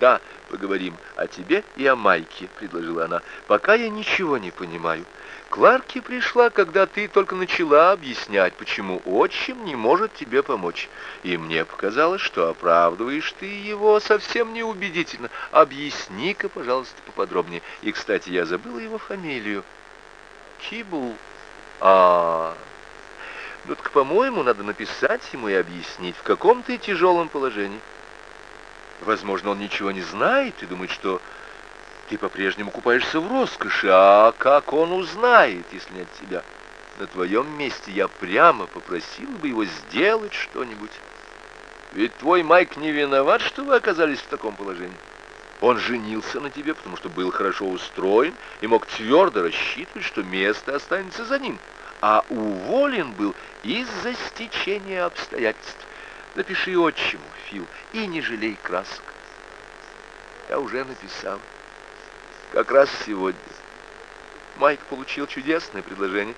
Да, поговорим о тебе и о Майке, предложила она. Пока я ничего не понимаю. Кларки пришла, когда ты только начала объяснять, почему отчим не может тебе помочь. И мне показалось, что оправдываешь ты его совсем неубедительно. Объясни-ка, пожалуйста, поподробнее. И, кстати, я забыла его фамилию. Кибл. А, ну так, по-моему, надо написать ему и объяснить, в каком ты тяжелом положении. Возможно, он ничего не знает и думает, что ты по-прежнему купаешься в роскоши, а как он узнает, если не от тебя? На твоем месте я прямо попросил бы его сделать что-нибудь. Ведь твой Майк не виноват, что вы оказались в таком положении. Он женился на тебе, потому что был хорошо устроен и мог твердо рассчитывать, что место останется за ним, а уволен был из-за стечения обстоятельств. Напиши отчиму, Фил, и не жалей красок. Я уже написал. Как раз сегодня. Майк получил чудесное предложение.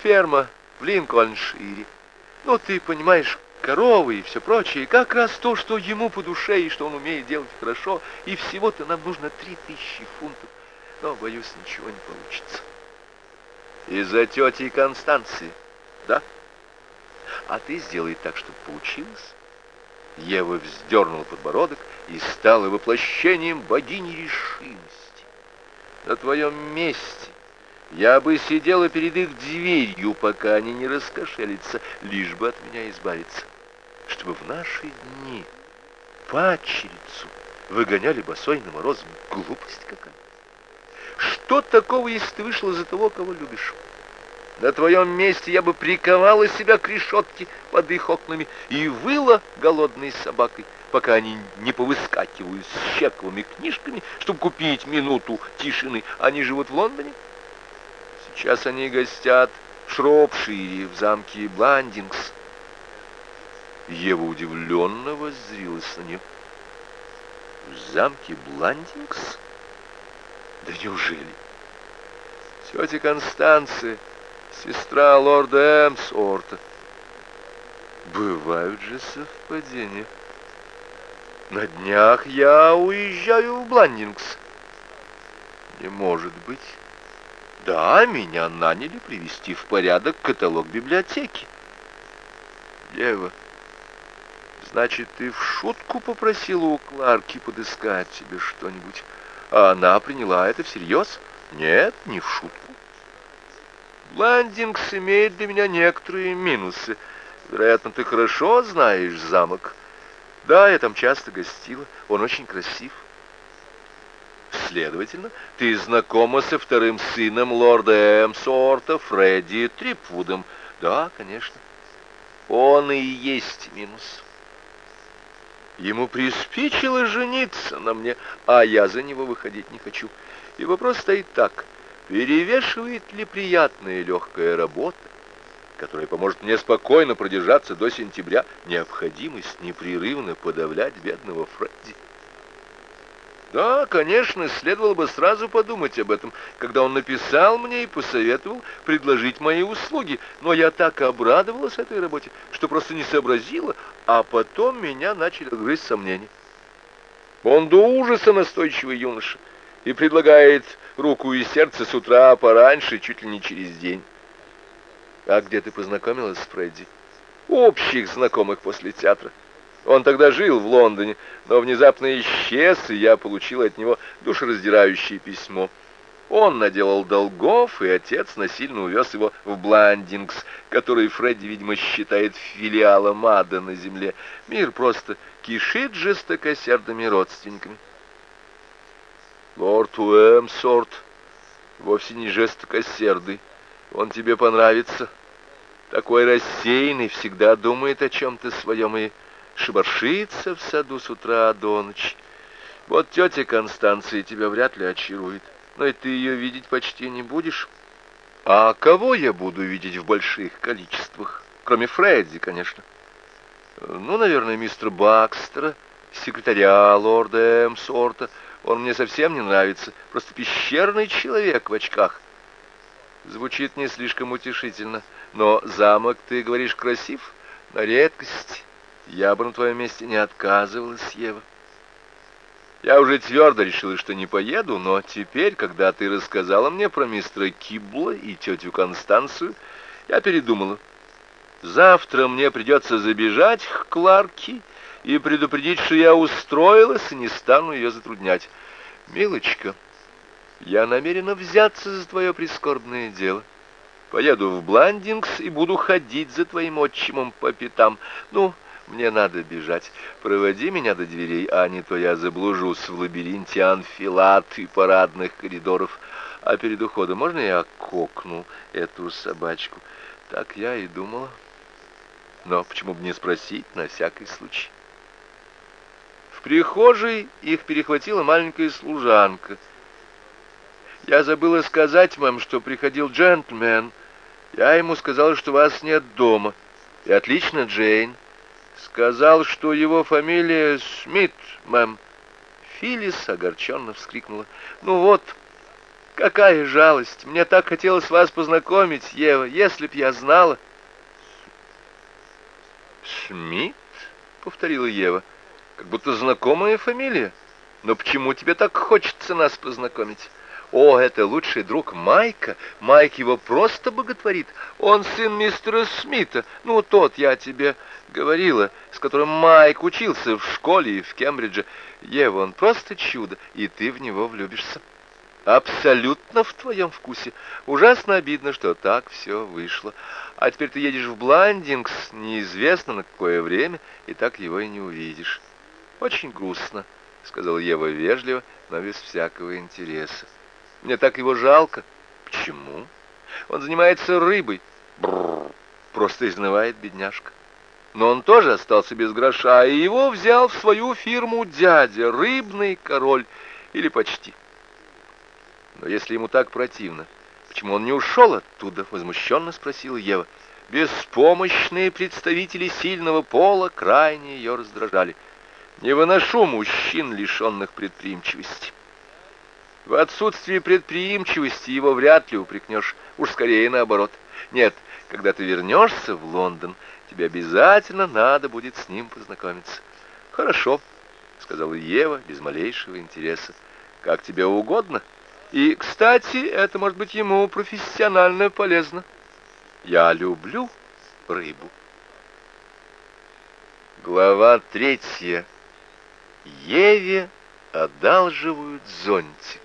Ферма в Линкольншире. Ну, ты понимаешь, коровы и все прочее, как раз то, что ему по душе и что он умеет делать хорошо, и всего-то нам нужно три тысячи фунтов. Но, боюсь, ничего не получится. Из-за тети Констанции, да? А ты сделай так, чтобы получилось. Ева вздернула подбородок и стала воплощением богини решимости. На твоем месте я бы сидела перед их дверью, пока они не раскошелятся, лишь бы от меня избавиться. Чтобы в наши дни падчерицу выгоняли босой на мороз. Глупость какая. Что такого, если ты вышла за того, кого любишь? На твоем месте я бы приковала себя к решетке под их окнами и выла голодной собакой, пока они не повыскакивают с чековыми книжками, чтобы купить минуту тишины. Они живут в Лондоне? Сейчас они гостят в Шропшире, в замке Бландингс. Ева удивленно воззрилась на нее. В замке Бландингс? Да неужели? Тетя Констанция, сестра лорда Эмсорта. Бывают же совпадения. На днях я уезжаю в Бландингс. Не может быть. Да, меня наняли привести в порядок каталог библиотеки. Ева, значит, ты в шутку попросила у Кларки подыскать себе что-нибудь, а она приняла это всерьез? Нет, не в шутку. Бландингс имеет для меня некоторые минусы. Вероятно, ты хорошо знаешь замок. Да, я там часто гостила. Он очень красив. Следовательно, ты знакома со вторым сыном лорда Эмсорта, Фредди Трипвудом. Да, конечно. Он и есть минус. Ему приспичило жениться на мне, а я за него выходить не хочу. И вопрос стоит так. Перевешивает ли приятная легкая работа, которая поможет мне спокойно продержаться до сентября, необходимость непрерывно подавлять бедного Фредди? Да, конечно, следовало бы сразу подумать об этом, когда он написал мне и посоветовал предложить мои услуги, но я так обрадовалась этой работе, что просто не сообразила, а потом меня начали грызть сомнения. Он до ужаса настойчивый юноша и предлагает руку и сердце с утра пораньше, чуть ли не через день. А где ты познакомилась с Фредди? Общих знакомых после театра. Он тогда жил в Лондоне, но внезапно исчез, и я получил от него душераздирающее письмо. Он наделал долгов, и отец насильно увез его в Бландингс, который Фредди, видимо, считает филиалом ада на земле. Мир просто кишит жестокосердыми родственниками. Лорд Уэмсорт вовсе не жестокосердый. Он тебе понравится. Такой рассеянный, всегда думает о чем-то своем и шебаршится в саду с утра до ночи. Вот тетя Констанция тебя вряд ли очарует, но и ты ее видеть почти не будешь. А кого я буду видеть в больших количествах? Кроме Фредди, конечно. Ну, наверное, мистер Бакстера, секретаря лорда Эмсорта. Он мне совсем не нравится. Просто пещерный человек в очках. Звучит не слишком утешительно. Но замок, ты говоришь, красив? На редкость. Я бы на твоем месте не отказывалась, Ева. Я уже твердо решила, что не поеду, но теперь, когда ты рассказала мне про мистера Кибла и тетю Констанцию, я передумала. Завтра мне придется забежать к Кларке и предупредить, что я устроилась и не стану ее затруднять. Милочка, я намерена взяться за твое прискорбное дело. Поеду в Бландингс и буду ходить за твоим отчимом по пятам. Ну, мне надо бежать. Проводи меня до дверей, а не то я заблужусь в лабиринте анфилат и парадных коридоров. А перед уходом можно я кокну эту собачку? Так я и думала. Но почему бы не спросить на всякий случай? Прихожей их перехватила маленькая служанка. Я забыла сказать вам, что приходил джентльмен. Я ему сказала, что вас нет дома. И отлично, Джейн. Сказал, что его фамилия Смит, мэм. Филис огорченно вскрикнула. Ну вот, какая жалость. Мне так хотелось вас познакомить, Ева, если б я знала. Смит? Повторила Ева. Как будто знакомая фамилия. Но почему тебе так хочется нас познакомить? О, это лучший друг Майка. Майк его просто боготворит. Он сын мистера Смита. Ну, тот я тебе говорила, с которым Майк учился в школе и в Кембридже. Ева, он просто чудо, и ты в него влюбишься. Абсолютно в твоем вкусе. Ужасно обидно, что так все вышло. А теперь ты едешь в Бландингс, неизвестно на какое время, и так его и не увидишь. Очень грустно, — сказал Ева вежливо, но без всякого интереса. Мне так его жалко. Почему? Он занимается рыбой. Бррр, просто изнывает бедняжка. Но он тоже остался без гроша, и его взял в свою фирму дядя, рыбный король, или почти. Но если ему так противно, почему он не ушел оттуда? Возмущенно спросила Ева. Беспомощные представители сильного пола крайне ее раздражали. Не выношу мужчин, лишенных предприимчивости. В отсутствии предприимчивости его вряд ли упрекнешь, уж скорее наоборот. Нет, когда ты вернешься в Лондон, тебе обязательно надо будет с ним познакомиться. Хорошо, сказала Ева без малейшего интереса. Как тебе угодно. И, кстати, это может быть ему профессионально полезно. Я люблю рыбу. Глава третья. Еве одалживают зонтик.